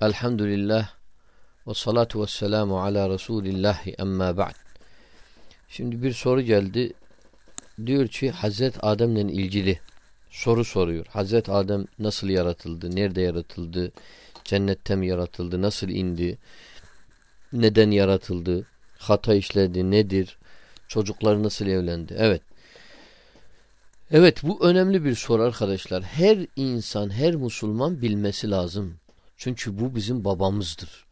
Elhamdülillah ve salatu ve selamu ala Resulillahi emma ba'd. Şimdi bir soru geldi. Diyor ki Hazret Adem'le ilgili soru soruyor. Hazret Adem nasıl yaratıldı? Nerede yaratıldı? Cennette mi yaratıldı? Nasıl indi? Neden yaratıldı? Hata işledi? Nedir? Çocuklar nasıl evlendi? Evet. Evet bu önemli bir soru arkadaşlar. Her insan, her Müslüman bilmesi lazım. Çünkü bu bizim babamızdır.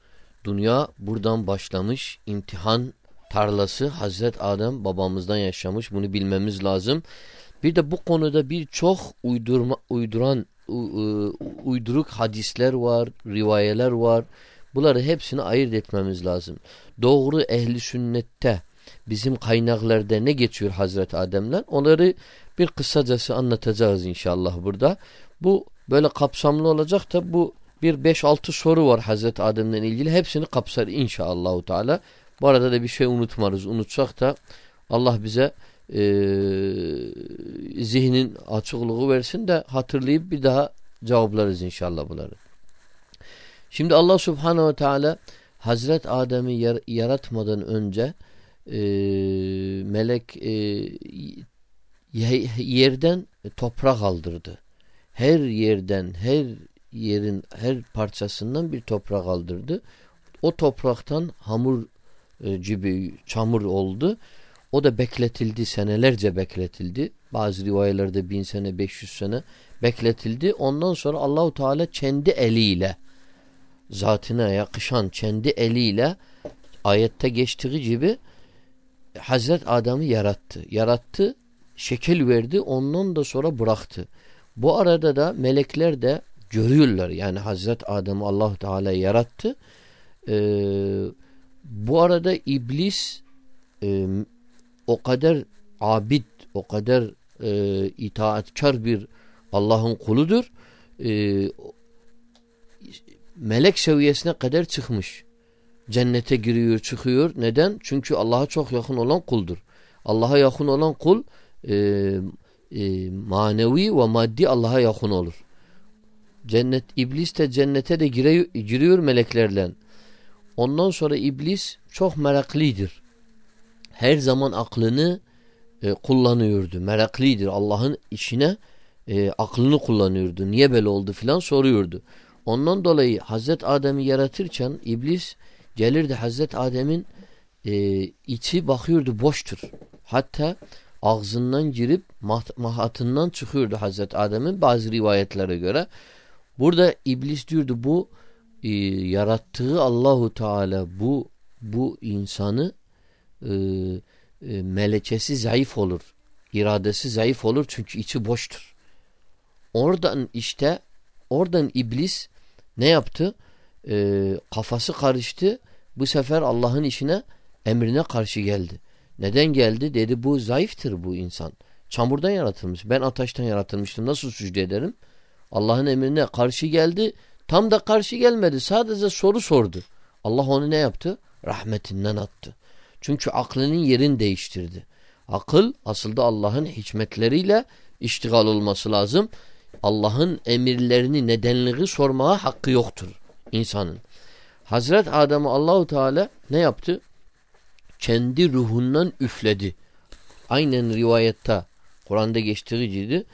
Dünya buradan başlamış. imtihan tarlası Hazret Adem babamızdan yaşamış. Bunu bilmemiz lazım. Bir de bu konuda birçok uydurma uyduran uyduruk hadisler var, rivayeler var. Bunları hepsini ayırt etmemiz lazım. Doğru ehli sünnette bizim kaynaklarda ne geçiyor Hazret Adem'den? Onları bir kısacası anlatacağız inşallah burada. Bu böyle kapsamlı olacak da bu bir 5-6 soru var Hazreti Adem'le ilgili. Hepsini kapsar inşallahü teala. Bu arada da bir şey unutmarız. Unutsak da Allah bize e, zihnin açıklığı versin de hatırlayıp bir daha cevaplarız inşallah bunları. Şimdi Allah subhanehu ve teala Hazret Adem'i yar yaratmadan önce e, melek e, yerden toprak aldırdı. Her yerden, her yerin her parçasından bir toprak aldırdı. O topraktan hamur e, gibi çamur oldu. O da bekletildi, senelerce bekletildi. Bazı rivayetlerde bin sene, beş yüz sene bekletildi. Ondan sonra Allahu Teala kendi eliyle zatına yakışan kendi eliyle ayette geçtiği gibi Hazret Adem'i yarattı. Yarattı, şekil verdi, ondan da sonra bıraktı. Bu arada da melekler de görüyorlar. Yani Hazret Adem'i allah Teala yarattı. Ee, bu arada iblis e, o kadar abid, o kadar e, itaatkar bir Allah'ın kuludur. E, melek seviyesine kadar çıkmış. Cennete giriyor, çıkıyor. Neden? Çünkü Allah'a çok yakın olan kuldur. Allah'a yakın olan kul e, e, manevi ve maddi Allah'a yakın olur. Cennet iblis de cennete de giriyor, giriyor meleklerle. Ondan sonra iblis çok meraklidir. Her zaman aklını e, kullanıyordu. Meraklidir. Allah'ın işine e, aklını kullanıyordu. Niye böyle oldu filan soruyordu. Ondan dolayı Hazret Adem'i yaratırken iblis gelirdi Hazret Adem'in e, içi bakıyordu boştur. Hatta ağzından girip mahatından çıkıyordu Hazret Adem'in bazı rivayetlere göre. Burada iblis diyordu bu e, yarattığı Allahu Teala bu bu insanı e, e, melekesi zayıf olur. iradesi zayıf olur çünkü içi boştur. Oradan işte oradan iblis ne yaptı? E, kafası karıştı. Bu sefer Allah'ın işine emrine karşı geldi. Neden geldi? Dedi bu zayıftır bu insan. Çamurdan yaratılmış. Ben ateşten yaratılmıştım. Nasıl sücde ederim? Allah'ın emrine karşı geldi. Tam da karşı gelmedi. Sadece soru sordu. Allah onu ne yaptı? Rahmetinden attı. Çünkü aklının yerini değiştirdi. Akıl aslında Allah'ın hikmetleriyle iştigal olması lazım. Allah'ın emirlerini nedenliği sormaya hakkı yoktur insanın. Hazret Adem'i Allahu Teala ne yaptı? Kendi ruhundan üfledi. Aynen rivayette Kur'an'da geçtiği gibi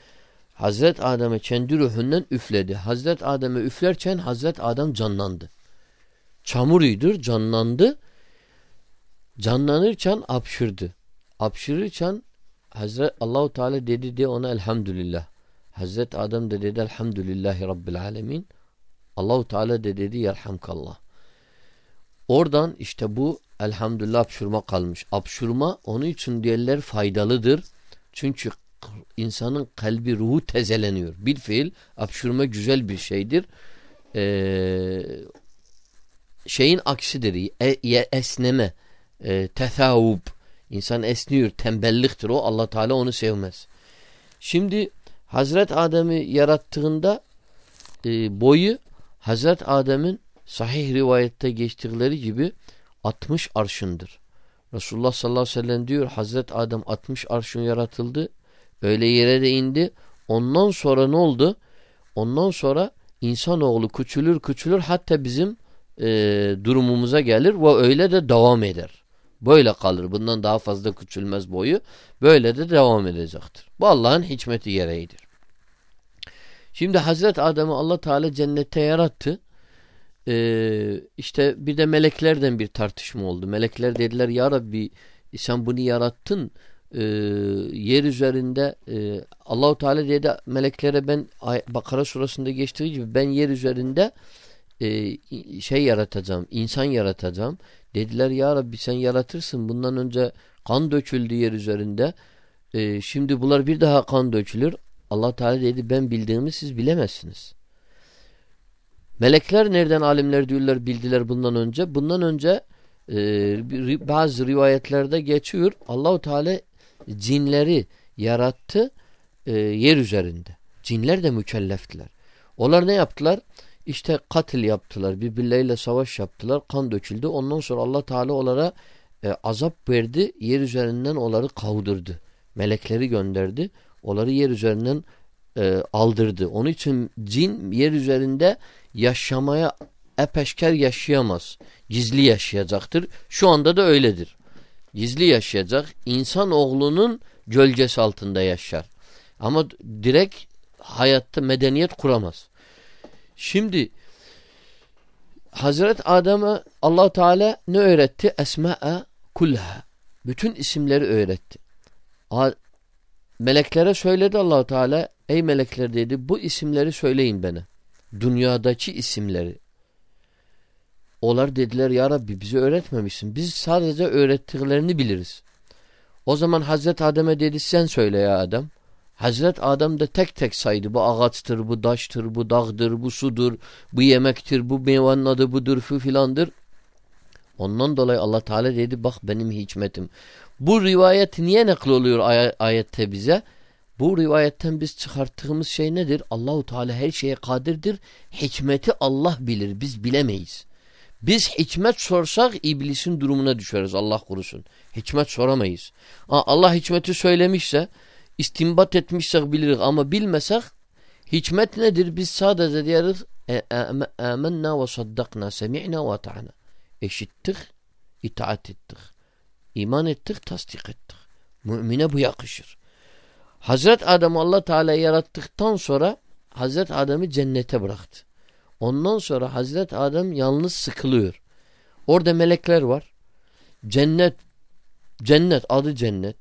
Hazret Adem'e kendi ruhundan üfledi. Hazret Adem'e üflerken Hazret Adem canlandı. Çamuruydur canlandı. Canlanırken apşırdı. Apşırırken Hazret Allahu Teala dedi de ona elhamdülillah. Hazret Adem de dedi elhamdülillahi rabbil alemin. Allahu Teala de dedi yerhamkallah. Oradan işte bu elhamdülillah apşurma kalmış. Apşurma onun için diğerler faydalıdır. Çünkü insanın kalbi ruhu tezeleniyor. Bir fiil apşurma güzel bir şeydir. Ee, şeyin aksidir. E, esneme, e, tethavub. İnsan esniyor, tembelliktir o. Allah Teala onu sevmez. Şimdi Hazret Adem'i yarattığında e, boyu Hazret Adem'in sahih rivayette geçtikleri gibi 60 arşındır. Resulullah sallallahu aleyhi ve sellem diyor Hazret Adem 60 arşın yaratıldı. Öyle yere de indi. Ondan sonra ne oldu? Ondan sonra insanoğlu küçülür küçülür hatta bizim e, durumumuza gelir ve öyle de devam eder. Böyle kalır. Bundan daha fazla küçülmez boyu. Böyle de devam edecektir. Bu Allah'ın hikmeti gereğidir. Şimdi Hazreti Adem'i Allah Teala cennette yarattı. Ee, işte bir de meleklerden bir tartışma oldu. Melekler dediler ya Rabbi sen bunu yarattın. Ee, yer üzerinde e, Allahu Teala dedi meleklere ben Bakara surasında geçtiği gibi ben yer üzerinde e, şey yaratacağım, insan yaratacağım. Dediler ya Rabbi sen yaratırsın. Bundan önce kan döküldü yer üzerinde. E, şimdi bunlar bir daha kan dökülür. Allah Teala dedi ben bildiğimi siz bilemezsiniz. Melekler nereden alimler diyorlar bildiler bundan önce? Bundan önce e, bazı rivayetlerde geçiyor. Allahu Teala cinleri yarattı e, yer üzerinde. Cinler de mükelleftiler. Onlar ne yaptılar? İşte katil yaptılar. Birbirleriyle savaş yaptılar. Kan döküldü. Ondan sonra Allah Teala onlara e, azap verdi. Yer üzerinden onları kavdırdı. Melekleri gönderdi. Onları yer üzerinden e, aldırdı. Onun için cin yer üzerinde yaşamaya epeşker yaşayamaz. Gizli yaşayacaktır. Şu anda da öyledir. Gizli yaşayacak. İnsan oğlunun gölgesi altında yaşar. Ama direkt hayatta medeniyet kuramaz. Şimdi Hazret Adem'e allah Teala ne öğretti? Esma'a kullaha. Bütün isimleri öğretti. Meleklere söyledi allah Teala ey melekler dedi bu isimleri söyleyin bana. Dünyadaki isimleri. Onlar dediler ya Rabbi bize öğretmemişsin. Biz sadece öğrettiklerini biliriz. O zaman Hazret Adem'e dedi sen söyle ya Adem. Hazret Adem de tek tek saydı. Bu ağaçtır, bu daştır, bu dağdır, bu sudur, bu yemektir, bu meyvanın adı budur fi filandır. Ondan dolayı Allah Teala dedi bak benim hikmetim. Bu rivayet niye nakl oluyor ay ayette bize? Bu rivayetten biz çıkarttığımız şey nedir? Allahu Teala her şeye kadirdir. Hikmeti Allah bilir. Biz bilemeyiz. Biz hikmet sorsak iblisin durumuna düşeriz Allah korusun. Hikmet soramayız. Allah hikmeti söylemişse istimbat etmişsek biliriz ama bilmesek hikmet nedir? Biz sadece diyeriz amenna ve saddakna semi'na ve ta'na. Eşittik, itaat ettik. İman ettik, tasdik ettik. Mümine bu yakışır. Hazret Adem Allah Teala yarattıktan sonra Hazret Adem'i cennete bıraktı. Ondan sonra Hazret Adem yalnız sıkılıyor. Orada melekler var. Cennet cennet adı cennet.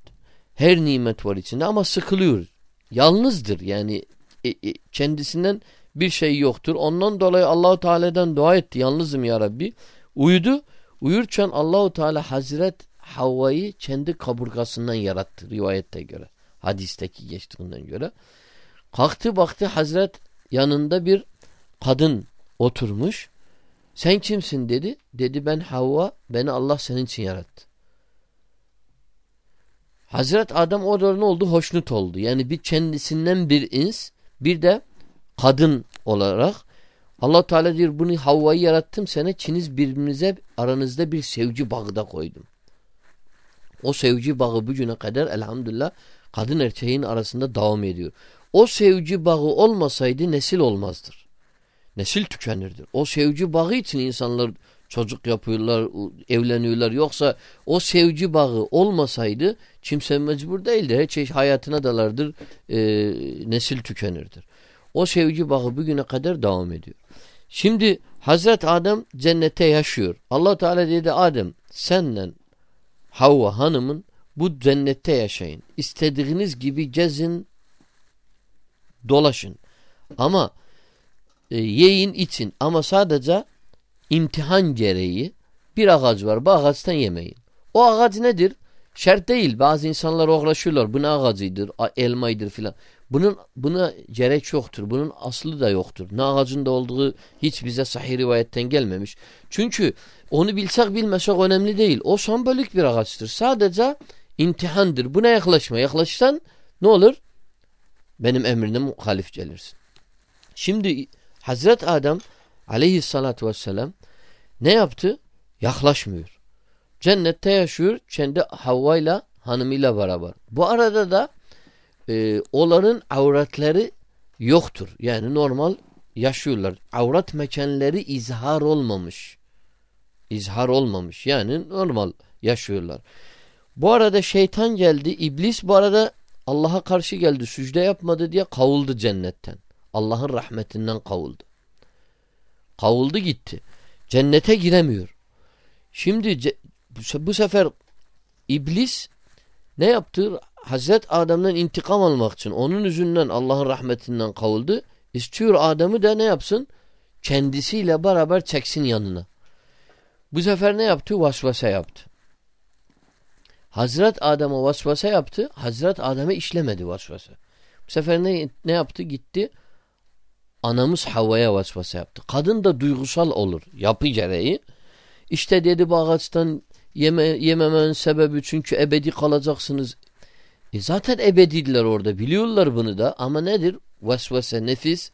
Her nimet var içinde ama sıkılıyor. Yalnızdır yani e, e, kendisinden bir şey yoktur. Ondan dolayı Allahu Teala'dan dua etti. Yalnızım ya Rabbi. Uyudu. Uyurken Allahu Teala Hazret Havva'yı kendi kaburgasından yarattı rivayette göre. Hadisteki geçtiğinden göre. Kalktı baktı Hazret yanında bir kadın oturmuş. Sen kimsin dedi. Dedi ben Havva. Beni Allah senin için yarattı. Hazret Adam o ne oldu? Hoşnut oldu. Yani bir kendisinden bir ins bir de kadın olarak Allah Teala diyor bunu Havva'yı yarattım sana çiniz birbirinize aranızda bir sevgi bağı da koydum. O sevgi bağı bugüne kadar elhamdülillah kadın erkeğin arasında devam ediyor. O sevgi bağı olmasaydı nesil olmazdır. Nesil tükenirdir. O sevgi bağı için insanlar çocuk yapıyorlar, evleniyorlar. Yoksa o sevgi bağı olmasaydı kimse mecbur değildi. Her şey hayatına dalardır, e, nesil tükenirdir. O sevgi bağı bugüne kadar devam ediyor. Şimdi Hazret Adem cennette yaşıyor. Allah Teala dedi Adem senden Havva hanımın bu cennette yaşayın. İstediğiniz gibi gezin, dolaşın. Ama e, yiyin için ama sadece imtihan gereği bir ağaç var. Bu ağaçtan yemeyin. O ağaç nedir? Şart değil. Bazı insanlar uğraşıyorlar. Bu ne ağacıdır? Elmaydır filan. Bunun buna gerek yoktur. Bunun aslı da yoktur. Ne ağacında olduğu hiç bize sahih rivayetten gelmemiş. Çünkü onu bilsek bilmesek önemli değil. O sembolik bir ağaçtır. Sadece imtihandır. Buna yaklaşma. Yaklaşsan ne olur? Benim emrine muhalif gelirsin. Şimdi Hazret Adem aleyhissalatü vesselam ne yaptı? Yaklaşmıyor. Cennette yaşıyor kendi Havva'yla hanımıyla beraber. Bu arada da e, onların avretleri yoktur. Yani normal yaşıyorlar. Avrat mekanları izhar olmamış. İzhar olmamış. Yani normal yaşıyorlar. Bu arada şeytan geldi. İblis bu arada Allah'a karşı geldi. Sücde yapmadı diye kavuldu cennetten. Allah'ın rahmetinden kavuldu. Kavuldu gitti. Cennete giremiyor. Şimdi bu sefer iblis ne yaptı? Hazret Adem'den intikam almak için onun yüzünden Allah'ın rahmetinden kavuldu. İstiyor Adem'i de ne yapsın? Kendisiyle beraber çeksin yanına. Bu sefer ne yaptı? Vasvasa yaptı. Hazret Adem'e vasvasa yaptı. Hazret Adem'e işlemedi vasvasa. Bu sefer ne, ne yaptı? Gitti. Anamız Havva'ya vasvasa yaptı. Kadın da duygusal olur. Yapı gereği. İşte dedi bu ağaçtan yeme, yememenin sebebi çünkü ebedi kalacaksınız. E zaten ebedidiler orada. Biliyorlar bunu da. Ama nedir? Vesvese, nefis.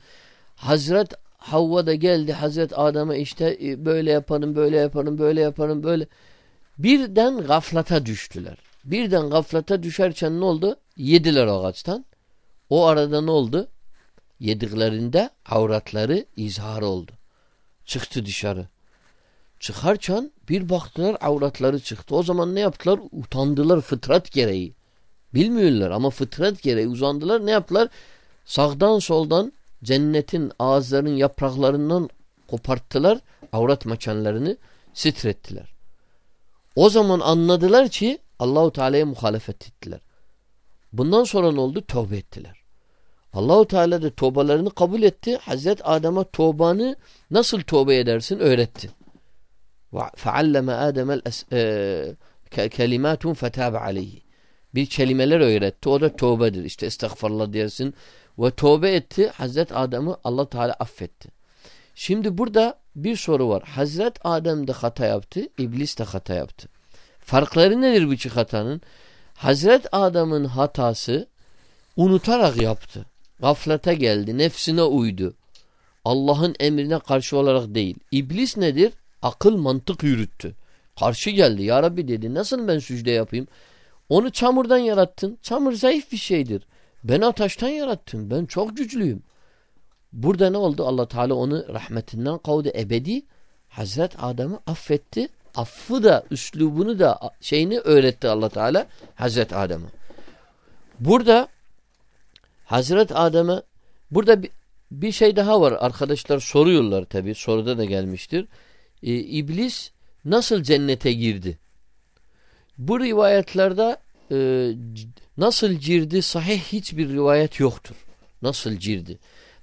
Hazret Havva da geldi. Hazret Adem'e işte e, böyle yaparım, böyle yaparım, böyle yaparım, böyle. Birden gaflata düştüler. Birden gaflata düşerken ne oldu? Yediler ağaçtan. O arada ne oldu? Yediklerinde avratları izhar oldu. Çıktı dışarı. Çıkarken bir baktılar avratları çıktı. O zaman ne yaptılar? Utandılar fıtrat gereği. Bilmiyorlar ama fıtrat gereği uzandılar. Ne yaptılar? Sağdan soldan cennetin ağızlarının yapraklarından koparttılar. Avrat maçanlarını sitrettiler. O zaman anladılar ki Allahu Teala'ya muhalefet ettiler. Bundan sonra ne oldu? Tövbe ettiler. Allahu Teala da tobalarını kabul etti. Hazret Adem'e tobanı nasıl tobe edersin öğretti. Fealleme Adem'el e, kelimatun fetabe aleyhi. Bir kelimeler öğretti. O da tövbedir. İşte estağfurullah diyorsun. Ve tövbe etti. Hazret Adem'i Allah Teala affetti. Şimdi burada bir soru var. Hazret Adem de hata yaptı. İblis de hata yaptı. Farkları nedir bu iki hatanın? Hazret Adem'in hatası unutarak yaptı. Gaflete geldi. Nefsine uydu. Allah'ın emrine karşı olarak değil. İblis nedir? Akıl mantık yürüttü. Karşı geldi. Ya Rabbi dedi nasıl ben sücde yapayım? Onu çamurdan yarattın. Çamur zayıf bir şeydir. Ben ateşten yarattım. Ben çok güçlüyüm. Burada ne oldu? Allah Teala onu rahmetinden kavdu ebedi. Hazret Adem'i affetti. Affı da, üslubunu da şeyini öğretti Allah Teala Hazret Adem'e. Burada Hazret Adem'e burada bir, bir şey daha var. Arkadaşlar soruyorlar tabi. Soruda da gelmiştir. Ee, İblis nasıl cennete girdi? Bu rivayetlerde e, nasıl girdi sahih hiçbir rivayet yoktur. Nasıl girdi?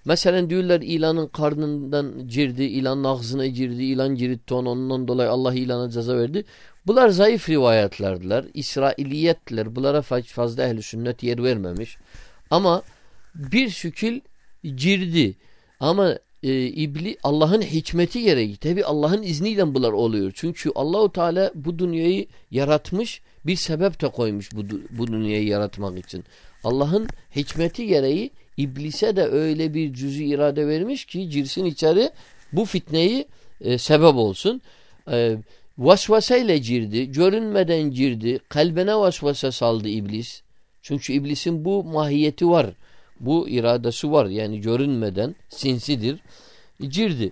Mesela diyorlar ilanın karnından girdi, ilanın ağzına girdi, ilan giritti onu ondan dolayı Allah ilana ceza verdi. Bunlar zayıf rivayetlerdiler. İsrailiyetler. Bunlara fazla ehli sünnet yer vermemiş. Ama bir şekil girdi. Ama e, ibli Allah'ın hikmeti gereği tabi Allah'ın izniyle bunlar oluyor. Çünkü Allahu Teala bu dünyayı yaratmış bir sebep de koymuş bu, bu dünyayı yaratmak için. Allah'ın hikmeti gereği iblise de öyle bir cüzü irade vermiş ki girsin içeri bu fitneyi e, sebep olsun. E, vasvaseyle girdi, görünmeden girdi, kalbine vasvasa saldı iblis. Çünkü iblisin bu mahiyeti var. Bu iradesi var. Yani görünmeden sinsidir. Girdi.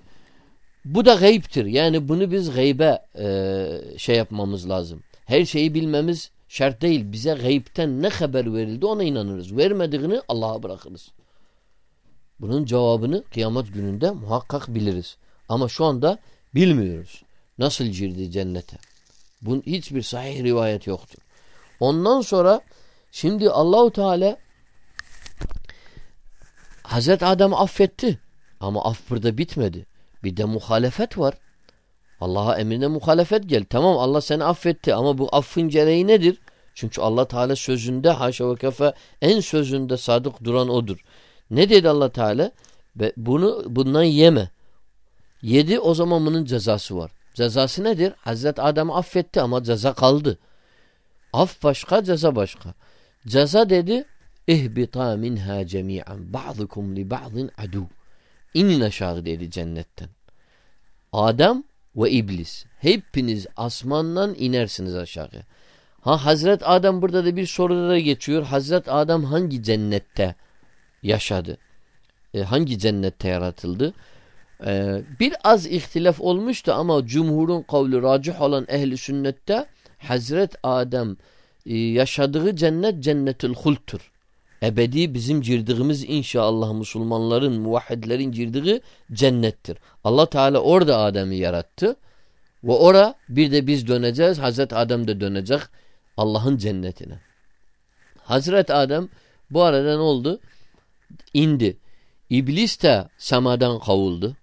Bu da gayiptir. Yani bunu biz gaybe e, şey yapmamız lazım. Her şeyi bilmemiz şart değil. Bize gayipten ne haber verildi ona inanırız. Vermediğini Allah'a bırakırız. Bunun cevabını kıyamet gününde muhakkak biliriz. Ama şu anda bilmiyoruz. Nasıl girdi cennete? Bunun hiçbir sahih rivayet yoktur. Ondan sonra şimdi Allahu Teala Hazreti Adem affetti. Ama af burada bitmedi. Bir de muhalefet var. Allah'a emrine muhalefet gel. Tamam Allah seni affetti ama bu affın gereği nedir? Çünkü Allah Teala sözünde haşa ve kefe en sözünde sadık duran odur. Ne dedi Allah Teala? Bunu bundan yeme. Yedi o zaman bunun cezası var. Cezası nedir? Hazreti Adem affetti ama ceza kaldı. Af başka, ceza başka. Ceza dedi İhbita minha cemi'an ba'dukum li ba'din adu. İnin aşağı dedi cennetten. Adam ve iblis. Hepiniz asmandan inersiniz aşağı. Ha Hazret Adem burada da bir soruda da geçiyor. Hazret Adem hangi cennette yaşadı? e, hangi cennette yaratıldı? E, bir az ihtilaf olmuştu ama cumhurun kavli racih olan ehli sünnette Hazret Adem e, yaşadığı cennet cennetül hulttur. Ebedi bizim girdiğimiz inşallah Müslümanların, muvahhidlerin girdiği cennettir. Allah Teala orada Adem'i yarattı. Ve ora bir de biz döneceğiz. Hazret Adem de dönecek Allah'ın cennetine. Hazret Adem bu arada ne oldu? İndi. İblis de semadan kavuldu.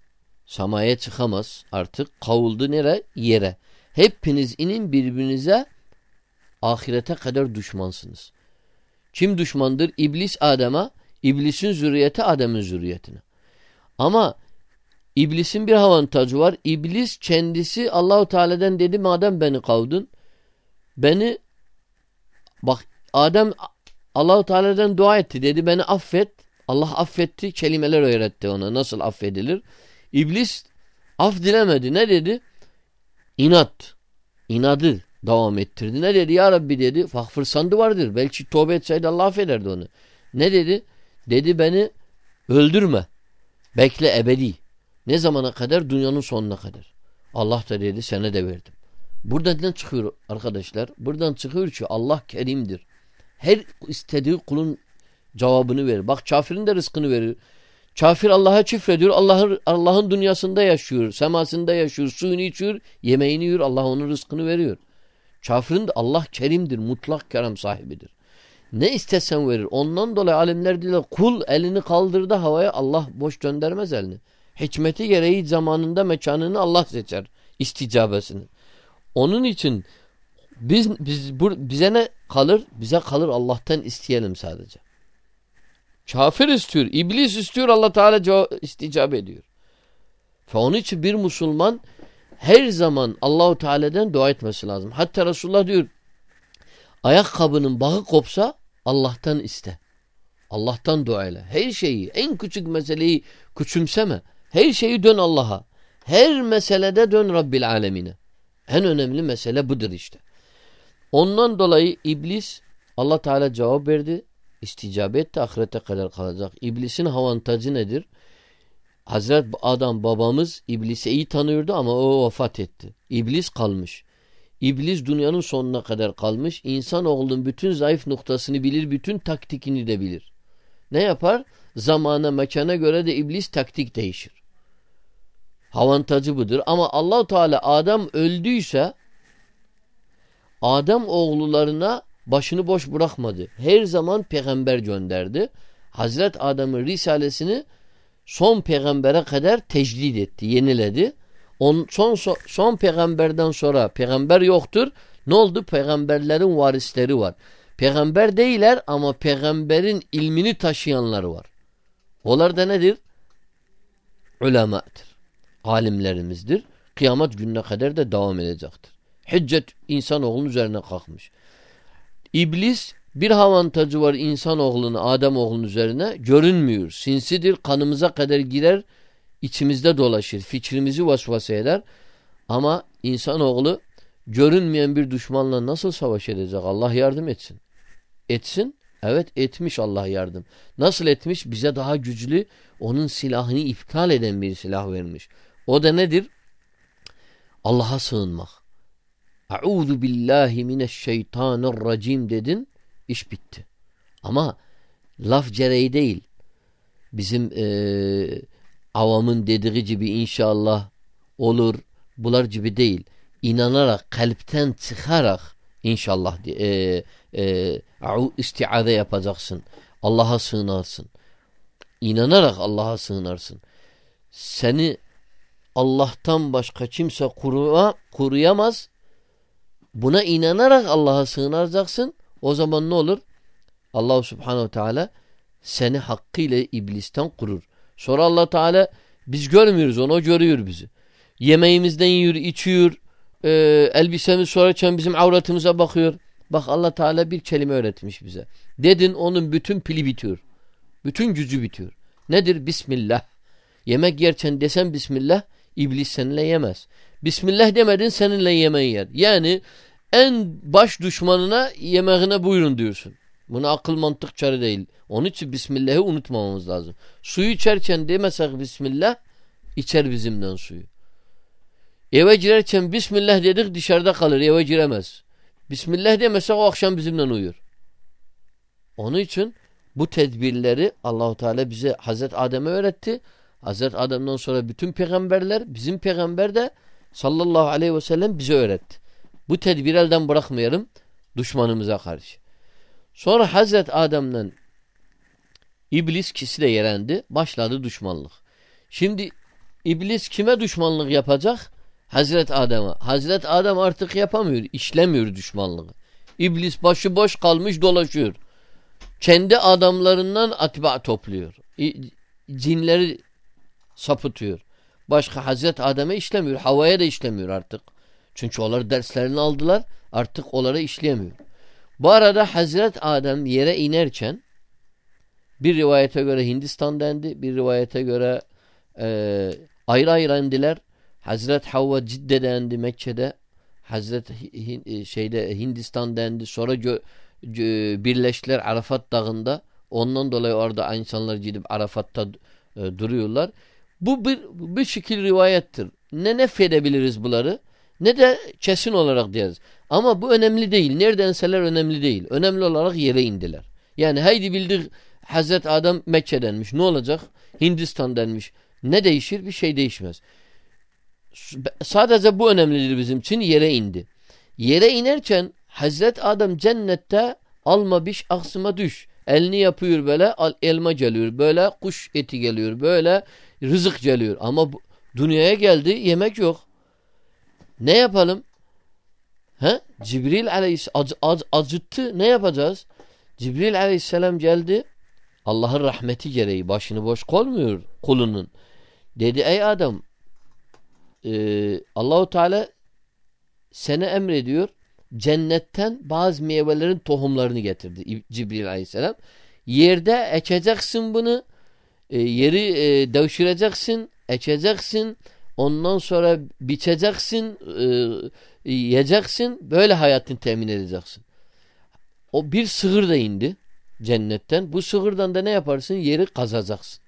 Samaya çıkamaz artık. Kavuldu nere? Yere. Hepiniz inin birbirinize ahirete kadar düşmansınız. Kim düşmandır? İblis Adem'e, İblisin zürriyeti Adem'in zürriyetine. Ama İblisin bir avantajı var. İblis kendisi Allahu Teala'dan dedi madem beni kavdun beni bak Adem Allahu Teala'dan dua etti dedi beni affet. Allah affetti. Kelimeler öğretti ona nasıl affedilir. İblis af dilemedi. Ne dedi? İnat. İnadı devam ettirdi. Ne dedi? Ya Rabbi dedi. Fakfır sandı vardır. Belki tövbe etseydi Allah affederdi onu. Ne dedi? Dedi beni öldürme. Bekle ebedi. Ne zamana kadar? Dünyanın sonuna kadar. Allah da dedi sana de verdim. Buradan ne çıkıyor arkadaşlar? Buradan çıkıyor ki Allah kerimdir. Her istediği kulun cevabını verir. Bak kafirin de rızkını verir. Kafir Allah'a çifrediyor. Allah'ın Allah'ın dünyasında yaşıyor. Semasında yaşıyor. Suyunu içiyor. Yemeğini yiyor. Allah onun rızkını veriyor. Kafirin de Allah kerimdir. Mutlak kerem sahibidir. Ne istesen verir. Ondan dolayı alimler diyorlar kul elini kaldırdı havaya Allah boş göndermez elini. Hikmeti gereği zamanında mekanını Allah seçer. isticabesini. Onun için biz, biz bu, bize ne kalır? Bize kalır Allah'tan isteyelim sadece. Kafir istiyor, iblis istiyor Allah Teala isticap ediyor. Ve onun için bir Müslüman her zaman Allahu Teala'dan dua etmesi lazım. Hatta Resulullah diyor ayakkabının bağı kopsa Allah'tan iste. Allah'tan dua ile. Her şeyi, en küçük meseleyi küçümseme. Her şeyi dön Allah'a. Her meselede dön Rabbil Alemine. En önemli mesele budur işte. Ondan dolayı iblis Allah Teala cevap verdi. İsticabe etti ahirete kadar kalacak. İblisin avantajı nedir? Hazret Adam babamız iblisi iyi tanıyordu ama o vefat etti. İblis kalmış. İblis dünyanın sonuna kadar kalmış. İnsan oğlunun bütün zayıf noktasını bilir, bütün taktikini de bilir. Ne yapar? Zamana, mekana göre de iblis taktik değişir. Avantajı budur. Ama allah Teala Adam öldüyse Adam oğullarına başını boş bırakmadı. Her zaman peygamber gönderdi. Hazret Adam'ın risalesini son peygambere kadar tecdid etti, yeniledi. On, son, son, peygamberden sonra peygamber yoktur. Ne oldu? Peygamberlerin varisleri var. Peygamber değiller ama peygamberin ilmini taşıyanları var. Onlar da nedir? Ulemadır. Alimlerimizdir. Kıyamet gününe kadar da devam edecektir. Hüccet insanoğlunun üzerine kalkmış. İblis bir avantajı var insanoğlunun, Adem oğlunun üzerine görünmüyor. Sinsidir, kanımıza kadar girer, içimizde dolaşır, fikrimizi vasvasa eder. Ama insanoğlu görünmeyen bir düşmanla nasıl savaş edecek? Allah yardım etsin. Etsin. Evet etmiş Allah yardım. Nasıl etmiş? Bize daha güçlü onun silahını iptal eden bir silah vermiş. O da nedir? Allah'a sığınmak. A'udhu billahi mineşşeytanirracim dedin, iş bitti. Ama laf gereği değil. Bizim e, avamın dediği gibi inşallah olur, bular gibi değil. İnanarak, kalpten çıkarak inşallah e, e, istiade yapacaksın. Allah'a sığınarsın. İnanarak Allah'a sığınarsın. Seni Allah'tan başka kimse kuruma, kuruyamaz. Buna inanarak Allah'a sığınacaksın. O zaman ne olur? Allah subhanehu teala seni hakkıyla iblisten kurur. Sonra allah Teala biz görmüyoruz onu o görüyor bizi. Yemeğimizden yiyor, içiyor. E, elbisemiz sorarken bizim avratımıza bakıyor. Bak allah Teala bir kelime öğretmiş bize. Dedin onun bütün pili bitiyor. Bütün gücü bitiyor. Nedir? Bismillah. Yemek yerken desen Bismillah iblis seninle yemez. Bismillah demedin seninle yemeği yer. Yani en baş düşmanına yemeğine buyurun diyorsun. Bunu akıl mantık çarı değil. Onun için Bismillah'ı unutmamamız lazım. Suyu içerken demesek Bismillah içer bizimden suyu. Eve girerken Bismillah dedik dışarıda kalır eve giremez. Bismillah demesek o akşam bizimle uyur. Onun için bu tedbirleri Allahu Teala bize Hazret Adem'e öğretti. Hazret Adem'den sonra bütün peygamberler bizim peygamber de sallallahu aleyhi ve sellem bize öğretti. Bu tedbiri elden bırakmayalım düşmanımıza karşı. Sonra Hazret Adem'den İblis kisi de yerendi. Başladı düşmanlık. Şimdi İblis kime düşmanlık yapacak? Hazret Adem'e. Hazret Adem artık yapamıyor. işlemiyor düşmanlığı. İblis başıboş kalmış dolaşıyor. Kendi adamlarından atba topluyor. Cinleri sapıtıyor. Başka Hazret Adem'e işlemiyor. Havaya da işlemiyor artık. Çünkü onlar derslerini aldılar. Artık onları işleyemiyor. Bu arada Hazret Adem yere inerken bir rivayete göre Hindistan dendi. Bir rivayete göre e, ayrı ayrı indiler. Hazret Havva Cidde dendi Mekke'de. Hazret e, şeyde Hindistan dendi. Sonra gö, gö, birleştiler Arafat Dağı'nda. Ondan dolayı orada insanlar gidip Arafat'ta e, duruyorlar. Bu bir, bir şekil rivayettir. Ne nefedebiliriz bunları ne de kesin olarak diyeriz. Ama bu önemli değil. Neredenseler önemli değil. Önemli olarak yere indiler. Yani haydi bildik Hazreti Adam Mekke'denmiş. Ne olacak? Hindistan denmiş. Ne değişir? Bir şey değişmez. Sadece bu önemlidir bizim için. Yere indi. Yere inerken Hazret Adam cennette alma biş aksıma düş. Elini yapıyor böyle elma geliyor. Böyle kuş eti geliyor. Böyle rızık geliyor. Ama bu, dünyaya geldi yemek yok. Ne yapalım? He? Cibril aleyhisselam ac, ac, acıttı. Ne yapacağız? Cibril aleyhisselam geldi. Allah'ın rahmeti gereği başını boş koymuyor kulunun. Dedi ey adam e, Allahu Teala sene emrediyor cennetten bazı meyvelerin tohumlarını getirdi Cibril aleyhisselam. Yerde ekeceksin bunu e, yeri e, devşireceksin ekeceksin ondan sonra biçeceksin e, yiyeceksin böyle hayatını temin edeceksin. O bir sığır da indi cennetten. Bu sığırdan da ne yaparsın? Yeri kazacaksın.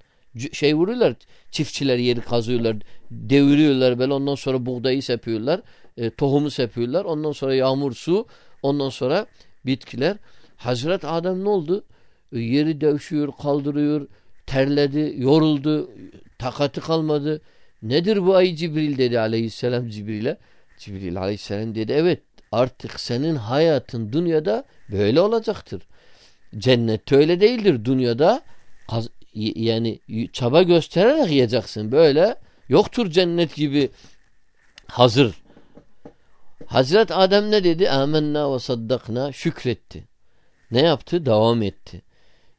Şey vuruyorlar çiftçiler yeri kazıyorlar deviriyorlar böyle ondan sonra buğdayı sepiyorlar e, tohumu sepiyorlar ondan sonra yağmur su ondan sonra bitkiler Hazret Adem ne oldu? E, yeri devşiyor kaldırıyor terledi yoruldu takatı kalmadı nedir bu ay Cibril dedi aleyhisselam Cibril'e Cibril aleyhisselam dedi evet artık senin hayatın dünyada böyle olacaktır. Cennette öyle değildir. Dünyada yani çaba göstererek yiyeceksin. Böyle yoktur cennet gibi hazır. Hazret Adem ne dedi? Amenna ve saddakna şükretti. Ne yaptı? Devam etti.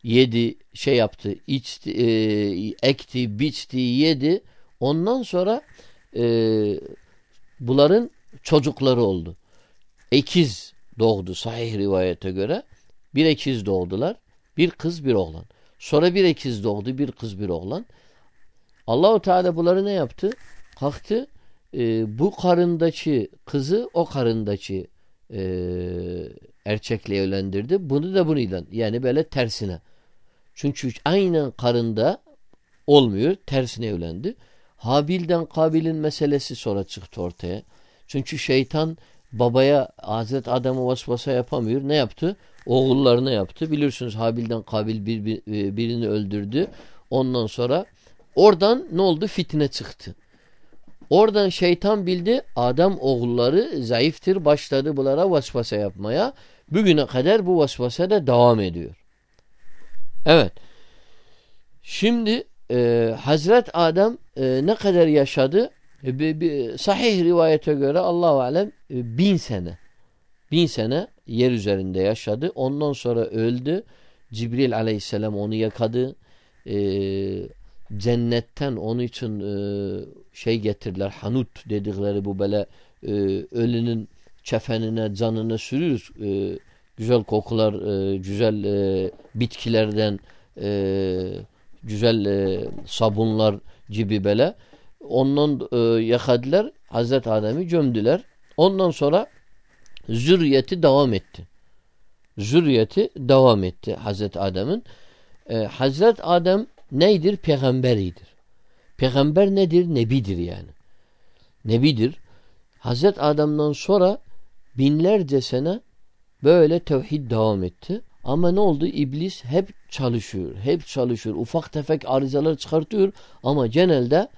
Yedi, şey yaptı, içti, e, ekti, biçti, yedi. Ondan sonra e, bunların çocukları oldu. Ekiz doğdu sahih rivayete göre. Bir ekiz doğdular. Bir kız bir oğlan. Sonra bir ekiz doğdu. Bir kız bir oğlan. Allahu Teala bunları ne yaptı? Kalktı e, bu karındaki kızı o karındaki e, erkekle evlendirdi. Bunu da bununla. Yani böyle tersine. Çünkü aynen karında olmuyor. Tersine evlendi. Habil'den Kabil'in meselesi sonra çıktı ortaya. Çünkü şeytan babaya Hazreti Adem'e vasvasa yapamıyor. Ne yaptı? Oğullarına yaptı. Bilirsiniz Habil'den Kabil bir, bir, e, birini öldürdü. Ondan sonra oradan ne oldu? Fitne çıktı. Oradan şeytan bildi Adem oğulları zayıftır. Başladı bunlara vasvasa yapmaya. Bugüne kadar bu vasvasa da devam ediyor. Evet. Şimdi e, Hazret Adem e, ne kadar yaşadı? E, bir, bir, sahih rivayete göre Allahu alem e, bin sene bin sene yer üzerinde yaşadı. Ondan sonra öldü. Cibril aleyhisselam onu yakadı. E, cennetten onun için e, şey getirdiler. Hanut dedikleri bu böyle e, ölünün çefenine, canına sürür. E, güzel kokular, e, güzel e, bitkilerden e, güzel e, sabunlar gibi böyle. Ondan e, yakadılar. Hazreti Adem'i gömdüler. Ondan sonra zürriyeti devam etti. zürriyeti devam etti Hazreti Adem'in. Ee, Hazret Adem neydir? Peygamberidir. Peygamber nedir? Nebidir yani. Nebidir. Hazret Adem'den sonra binlerce sene böyle tevhid devam etti. Ama ne oldu? İblis hep çalışıyor. Hep çalışıyor. Ufak tefek arızalar çıkartıyor. Ama genelde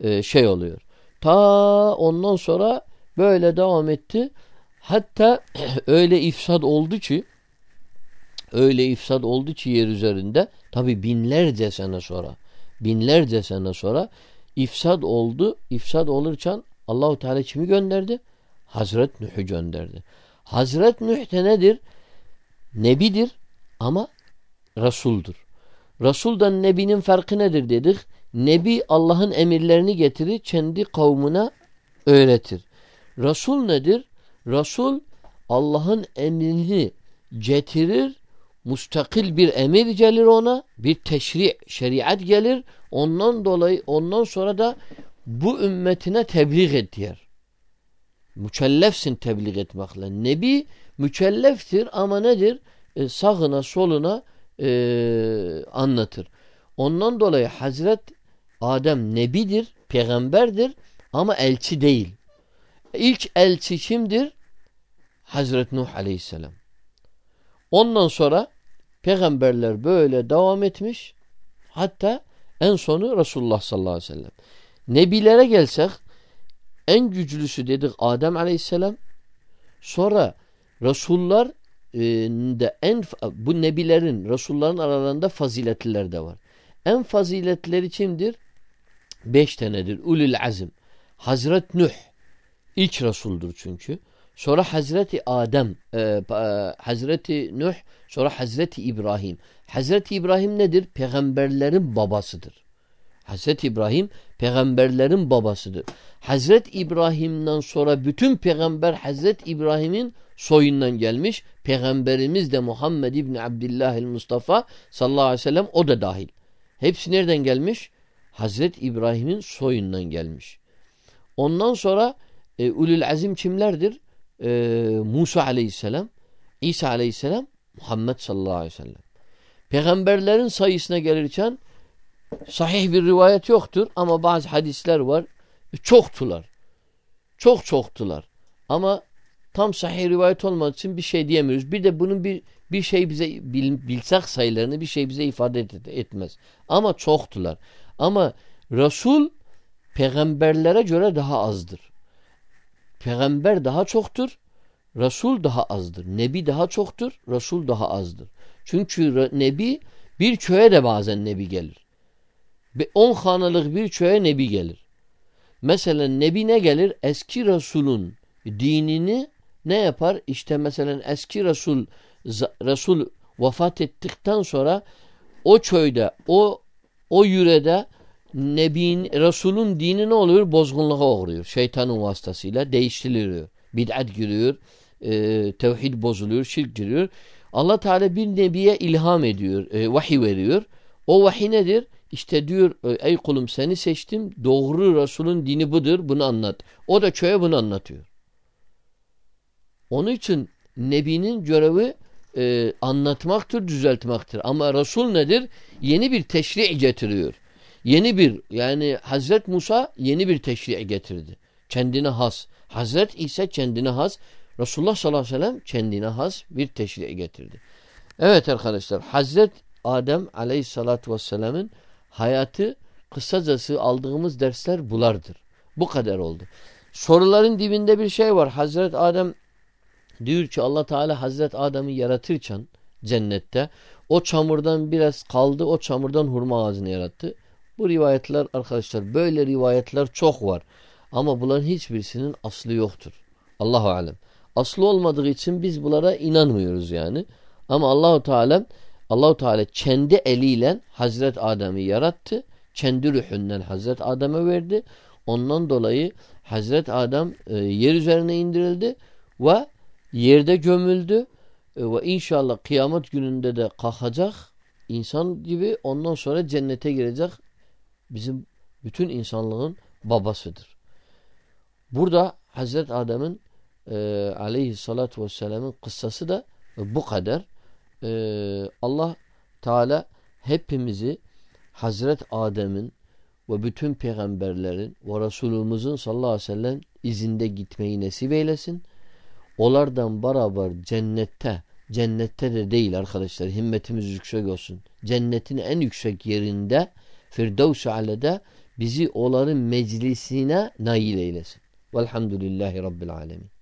e, şey oluyor. Ta ondan sonra böyle devam etti. Hatta öyle ifsad oldu ki öyle ifsad oldu ki yer üzerinde tabi binlerce sene sonra binlerce sene sonra ifsad oldu. İfsad olurken Allahu Teala kimi gönderdi? Hazret Nuh'u gönderdi. Hazret Nuh de nedir? Nebidir ama Resuldur. Resuldan Nebinin farkı nedir dedik? Nebi Allah'ın emirlerini getirir, kendi kavmine öğretir. Resul nedir? Resul Allah'ın emrini getirir, mustakil bir emir gelir ona, bir teşri, şeriat gelir. Ondan dolayı ondan sonra da bu ümmetine tebliğ et diyer. Mükellefsin tebliğ etmekle. Nebi mükelleftir ama nedir? E, sağına soluna e, anlatır. Ondan dolayı Hazret Adem nebidir, peygamberdir ama elçi değil. İlk elçi kimdir? Hazret Nuh aleyhisselam. Ondan sonra peygamberler böyle devam etmiş. Hatta en sonu Resulullah sallallahu aleyhi ve sellem. Nebilere gelsek en güçlüsü dedik Adem aleyhisselam. Sonra Resullar e, de en bu nebilerin, Resulların aralarında faziletliler de var. En faziletleri kimdir? Beş tanedir. Ulul azim. Hazret Nuh. ilk Resuldur çünkü. Sonra Hazreti Adem, e, Hazreti Nuh, sonra Hazreti İbrahim. Hazreti İbrahim nedir? Peygamberlerin babasıdır. Hazreti İbrahim peygamberlerin babasıdır. Hazreti İbrahim'den sonra bütün peygamber Hazreti İbrahim'in soyundan gelmiş. Peygamberimiz de Muhammed İbni Abdullah Mustafa sallallahu aleyhi ve sellem o da dahil. Hepsi nereden gelmiş? Hazreti İbrahim'in soyundan gelmiş. Ondan sonra e, ulul azim kimlerdir? E, Musa aleyhisselam, İsa aleyhisselam, Muhammed sallallahu aleyhi ve sellem. Peygamberlerin sayısına gelirken sahih bir rivayet yoktur ama bazı hadisler var. Çoktular. Çok çoktular. Ama tam sahih rivayet olmadığı için bir şey diyemiyoruz. Bir de bunun bir bir şey bize bil, bilsek sayılarını bir şey bize ifade et, etmez. Ama çoktular. Ama Resul peygamberlere göre daha azdır. Peygamber daha çoktur. Resul daha azdır. Nebi daha çoktur. Resul daha azdır. Çünkü Nebi bir köye de bazen Nebi gelir. On hanalık bir köye Nebi gelir. Mesela Nebi ne gelir? Eski Resul'ün dinini ne yapar? İşte mesela eski Resul Resul vefat ettikten sonra o köyde, o o yürede Nebin, Resul'ün dini ne oluyor? Bozgunluğa uğruyor. Şeytanın vasıtasıyla değiştiriliyor. Bid'at giriyor. E, tevhid bozuluyor. Şirk giriyor. Allah Teala bir nebiye ilham ediyor. E, vahiy veriyor. O vahiy nedir? İşte diyor ey kulum seni seçtim. Doğru Resul'ün dini budur. Bunu anlat. O da köye bunu anlatıyor. Onun için Nebi'nin görevi e, anlatmaktır, düzeltmektir. Ama Resul nedir? Yeni bir teşri' getiriyor. Yeni bir yani Hazret Musa yeni bir teşri' getirdi. Kendine has. Hazret İsa kendine has. Resulullah sallallahu aleyhi ve sellem kendine has bir teşri' getirdi. Evet arkadaşlar Hazret Adem aleyhissalatü vesselamın hayatı kısacası aldığımız dersler bulardır. Bu kadar oldu. Soruların dibinde bir şey var. Hazret Adem diyor ki Allah Teala Hazret Adem'i yaratırken cennette o çamurdan biraz kaldı. O çamurdan hurma ağacını yarattı. Bu rivayetler arkadaşlar böyle rivayetler çok var. Ama bunların hiçbirisinin aslı yoktur. Allahu alem. Aslı olmadığı için biz bunlara inanmıyoruz yani. Ama Allahu Teala Allahu Teala kendi eliyle Hazret Adem'i yarattı. Kendi ruhundan Hazret Adem'e verdi. Ondan dolayı Hazret Adem e, yer üzerine indirildi ve yerde gömüldü e, ve inşallah kıyamet gününde de kalkacak insan gibi ondan sonra cennete girecek bizim bütün insanlığın babasıdır. Burada Hazret Adem'in e, aleyhissalatü vesselamın kıssası da bu kadar. Ee, Allah Teala hepimizi Hazret Adem'in ve bütün peygamberlerin ve Resulümüzün sallallahu aleyhi ve sellem izinde gitmeyi nasip eylesin. Onlardan beraber cennette, cennette de değil arkadaşlar himmetimiz yüksek olsun. Cennetin en yüksek yerinde Firdevs-i Ale'de bizi onların meclisine nail eylesin. Velhamdülillahi Rabbil Alemin.